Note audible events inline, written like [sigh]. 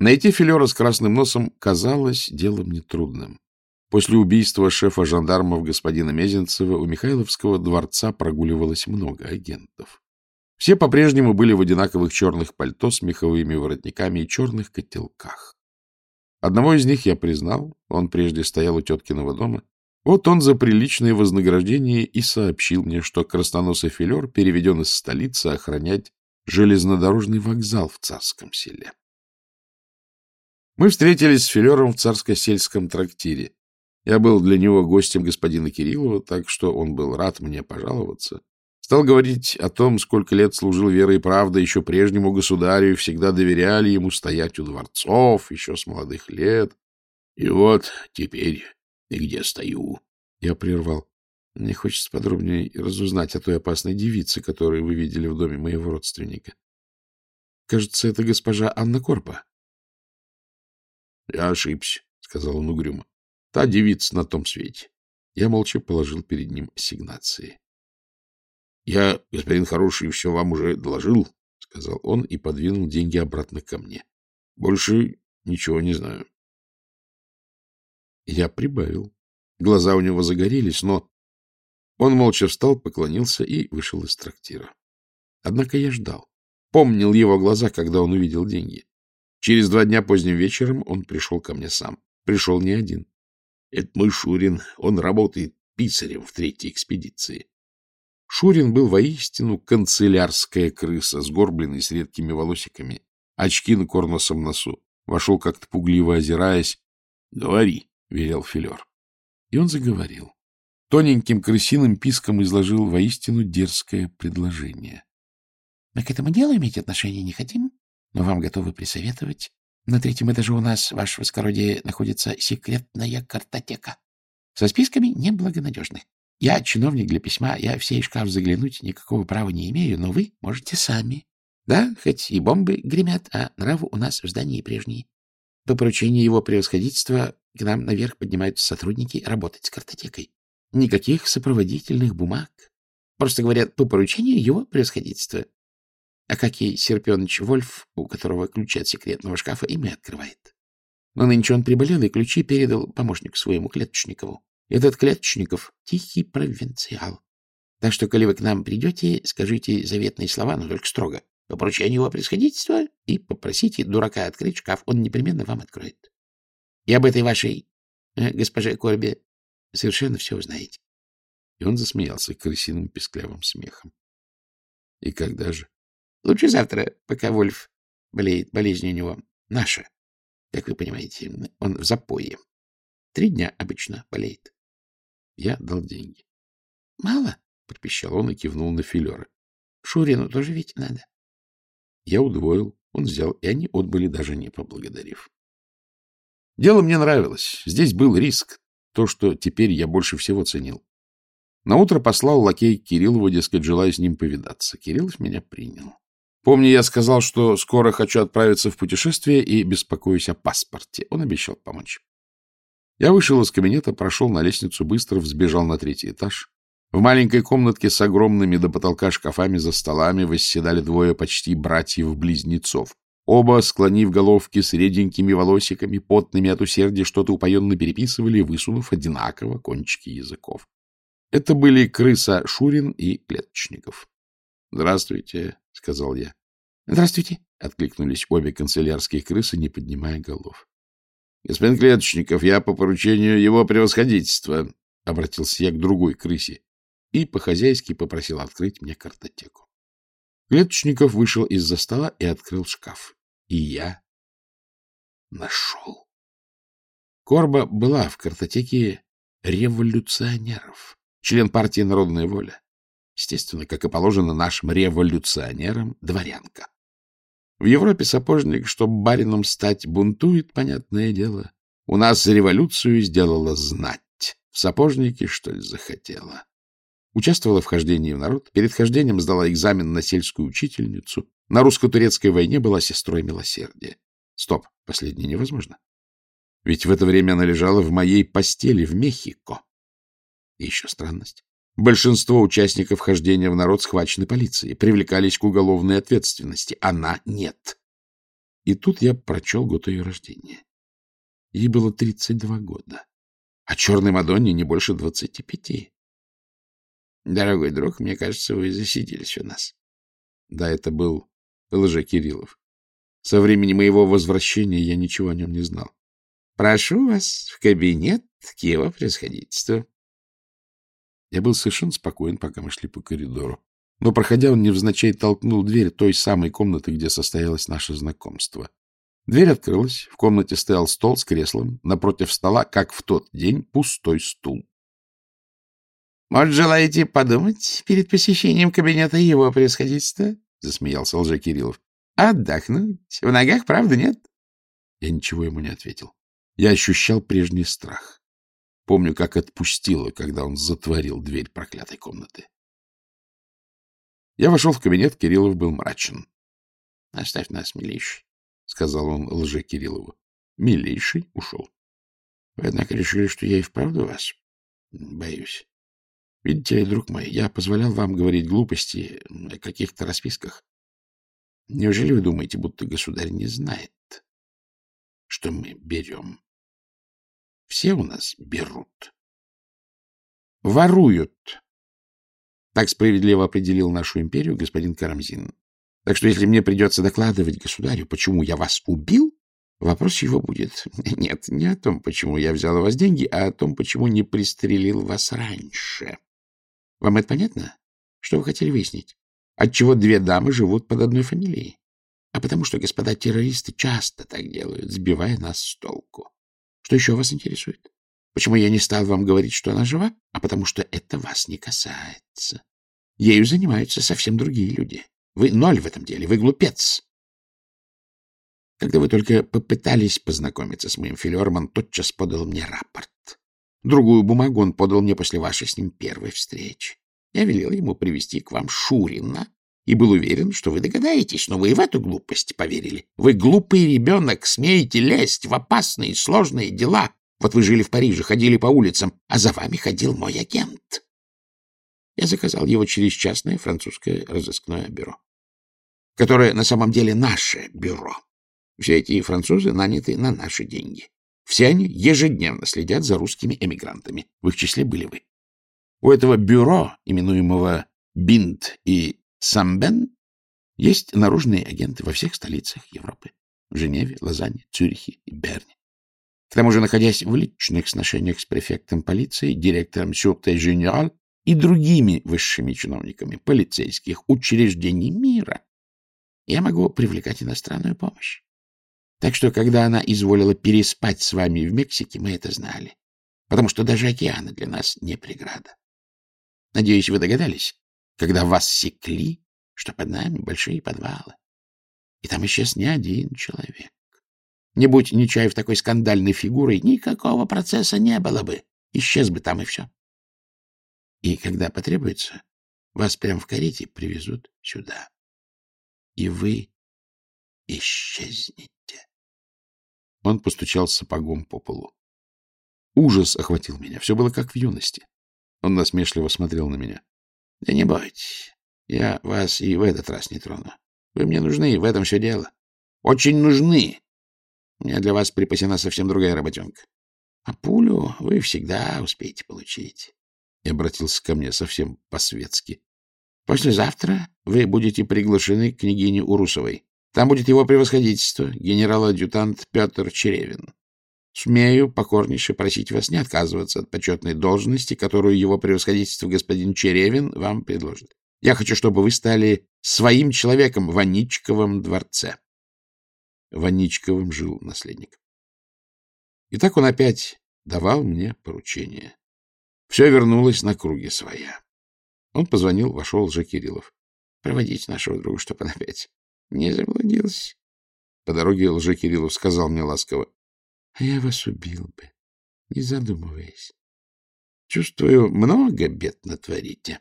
Найти филера с красным носом казалось делом нетрудным. После убийства шефа жандармов господина Мезенцева у Михайловского дворца прогуливалось много агентов. Все по-прежнему были в одинаковых черных пальто с меховыми воротниками и черных котелках. Одного из них я признал, он прежде стоял у теткиного дома. Вот он за приличное вознаграждение и сообщил мне, что красноносый филер переведен из столицы охранять железнодорожный вокзал в Царском селе. Мы встретились с филером в царско-сельском трактире. Я был для него гостем господина Кириллова, так что он был рад мне пожаловаться. Стал говорить о том, сколько лет служил верой и правдой еще прежнему государю, и всегда доверяли ему стоять у дворцов, еще с молодых лет. И вот теперь и где стою. Я прервал. Мне хочется подробнее разузнать о той опасной девице, которую вы видели в доме моего родственника. Кажется, это госпожа Анна Корпа. — Я ошибся, — сказал он угрюмо. Та девица на том свете. Я молча положил перед ним ассигнации. — Я, господин хороший, все вам уже доложил, — сказал он и подвинул деньги обратно ко мне. — Больше ничего не знаю. Я прибавил. Глаза у него загорелись, но он молча встал, поклонился и вышел из трактира. Однако я ждал. Помнил его глаза, когда он увидел деньги. Через два дня поздним вечером он пришел ко мне сам. Пришел не один. Это мой Шурин. Он работает писарем в третьей экспедиции. Шурин был воистину канцелярская крыса, сгорбленный с редкими волосиками, очки на корносом носу. Вошел как-то пугливо озираясь. — Говори, — велел Филер. И он заговорил. Тоненьким крысиным писком изложил воистину дерзкое предложение. — Мы к этому делу иметь отношения не хотим, но вам готовы присоветовать на третьем этаже у нас, ваше воскородие, находится секретная картотека со списками неблагонадежных. Я чиновник для письма, я в сей шкаф заглянуть никакого права не имею, но вы можете сами. Да, хоть и бомбы гремят, а нравы у нас в здании прежние. По поручению его превосходительства к нам наверх поднимаются сотрудники работать с картотекой. Никаких сопроводительных бумаг. Просто говорят, по поручению его превосходительства. Акакий Серпенович Вольф, у которого ключи от секретного шкафа, имя открывает. Но нынче он приболел и ключи передал помощнику своему Клеточникову. Этот Клеточников — тихий провинциал. Так что, коли вы к нам придете, скажите заветные слова, но только строго, по поручению его происходительства, и попросите дурака открыть шкаф, он непременно вам откроет. И об этой вашей э, госпоже Корбе совершенно все узнаете. И он засмеялся крысиным песклявым смехом. — И когда же? Лучше завтра, пока Вольф болеет. Болезнь у него наша. Как вы понимаете, он в запое. Три дня обычно болеет. Я дал деньги. — Мало? — пропищал он и кивнул на филера. — Шурину тоже ведь надо. Я удвоил. Он взял, и они отбыли, даже не поблагодарив. Дело мне нравилось. Здесь был риск. То, что теперь я больше всего ценил. Наутро послал лакей Кириллову, дескать, желая с ним повидаться. Кириллов меня принял. Помню, я сказал, что скоро хочу отправиться в путешествие и беспокоюсь о паспорте. Он обещал помочь. Я вышел из кабинета, прошел на лестницу, быстро взбежал на третий этаж. В маленькой комнатке с огромными до потолка шкафами за столами восседали двое почти братьев-близнецов. Оба, склонив головки с реденькими волосиками, потными от усердия, что-то упоенно переписывали, высунув одинаково кончики языков. Это были крыса Шурин и Клеточников. — Здравствуйте, — сказал я. — Здравствуйте, — откликнулись обе канцелярские крысы, не поднимая голов. — Господин Клеточников, я по поручению его превосходительства, — обратился я к другой крысе и по-хозяйски попросил открыть мне картотеку. Клеточников вышел из-за стола и открыл шкаф. И я нашел. Корба была в картотеке революционеров, член партии «Народная воля». Естественно, как и положено нашим революционерам, дворянка. В Европе сапожник, чтобы барином стать, бунтует, понятное дело. У нас революцию сделала знать. В сапожнике, что ли, захотела. Участвовала в хождении в народ. Перед хождением сдала экзамен на сельскую учительницу. На русско-турецкой войне была сестрой милосердия. Стоп, последнее невозможно. Ведь в это время она лежала в моей постели в Мехико. И еще странность. Большинство участников хождения в народ схвачены полицией, привлекались к уголовной ответственности. Она нет. И тут я прочел год ее рождения. Ей было 32 года, а черной Мадонне не больше 25. Дорогой друг, мне кажется, вы засиделись у нас. Да, это был Лже Кириллов. Со времени моего возвращения я ничего о нем не знал. Прошу вас в кабинет к его происходительству. Я был совершенно спокоен, пока мы шли по коридору. Но, проходя, он невзначай толкнул дверь той самой комнаты, где состоялось наше знакомство. Дверь открылась, в комнате стоял стол с креслом, напротив стола, как в тот день, пустой стул. — Может, желаете подумать перед посещением кабинета его происходительства? — засмеялся Лжа Кириллов. — Отдохнуть. В ногах, правда, нет? Я ничего ему не ответил. Я ощущал прежний страх. Помню, как отпустило, когда он затворил дверь проклятой комнаты. Я вошел в кабинет, Кириллов был мрачен. — Оставь нас, милейший, — сказал он лже Кириллову. Милейший ушел. — Вы, однако, решили, что я и вправду вас боюсь. Видите друг мой, я позволял вам говорить глупости о каких-то расписках. Неужели вы думаете, будто государь не знает, что мы берем? Все у нас берут. Воруют. Так справедливо определил нашу империю господин Карамзин. Так что если мне придется докладывать государю, почему я вас убил, вопрос его будет [laughs] нет, не о том, почему я взял у вас деньги, а о том, почему не пристрелил вас раньше. Вам это понятно? Что вы хотели выяснить? Отчего две дамы живут под одной фамилией? А потому что господа террористы часто так делают, сбивая нас с толку. Что еще вас интересует? Почему я не стал вам говорить, что она жива? А потому что это вас не касается. Ею занимаются совсем другие люди. Вы ноль в этом деле, вы глупец. Когда вы только попытались познакомиться с моим филером, он тотчас подал мне рапорт. Другую бумагу он подал мне после вашей с ним первой встречи. Я велел ему привести к вам Шурина и был уверен, что вы догадаетесь, но вы и в эту глупость поверили. Вы глупый ребенок, смеете лезть в опасные сложные дела. Вот вы жили в Париже, ходили по улицам, а за вами ходил мой агент. Я заказал его через частное французское разыскное бюро, которое на самом деле наше бюро. Все эти французы наняты на наши деньги. Все они ежедневно следят за русскими эмигрантами. В их числе были вы. У этого бюро, именуемого Бинт и Самбен есть наружные агенты во всех столицах Европы. В Женеве, Лозанне, Цюрихе и Берне. К тому же, находясь в личных сношениях с префектом полиции, директором Сюрте Генераль и другими высшими чиновниками полицейских учреждений мира, я могу привлекать иностранную помощь. Так что, когда она изволила переспать с вами в Мексике, мы это знали, потому что даже океаны для нас не преграда. Надеюсь, вы догадались, когда вас секли, что под нами большие подвалы. И там исчез не один человек. Не будь Нечаев такой скандальной фигурой, никакого процесса не было бы. Исчез бы там и все. И когда потребуется, вас прямо в карете привезут сюда. И вы исчезнете. Он постучал сапогом по полу. Ужас охватил меня. Все было как в юности. Он насмешливо смотрел на меня. — Да не бойтесь, я вас и в этот раз не трону. Вы мне нужны, в этом все дело. Очень нужны. У меня для вас припасена совсем другая работенка. А пулю вы всегда успеете получить. И обратился ко мне совсем по-светски. Послезавтра вы будете приглашены к княгине Урусовой. Там будет его превосходительство, генерал-адъютант Петр Черевин. Смею покорнейше просить вас не отказываться от почетной должности, которую его превосходительство господин Черевин вам предложит. Я хочу, чтобы вы стали своим человеком в Аничковом дворце. В Аничковом жил наследник. И так он опять давал мне поручение. Все вернулось на круги своя. Он позвонил, вошел Лже Кириллов. — Проводите нашего друга, чтобы он опять не заблудился. По дороге Лже Кириллов сказал мне ласково. — А я вас убил бы, не задумываясь. Чувствую, много бед натворите.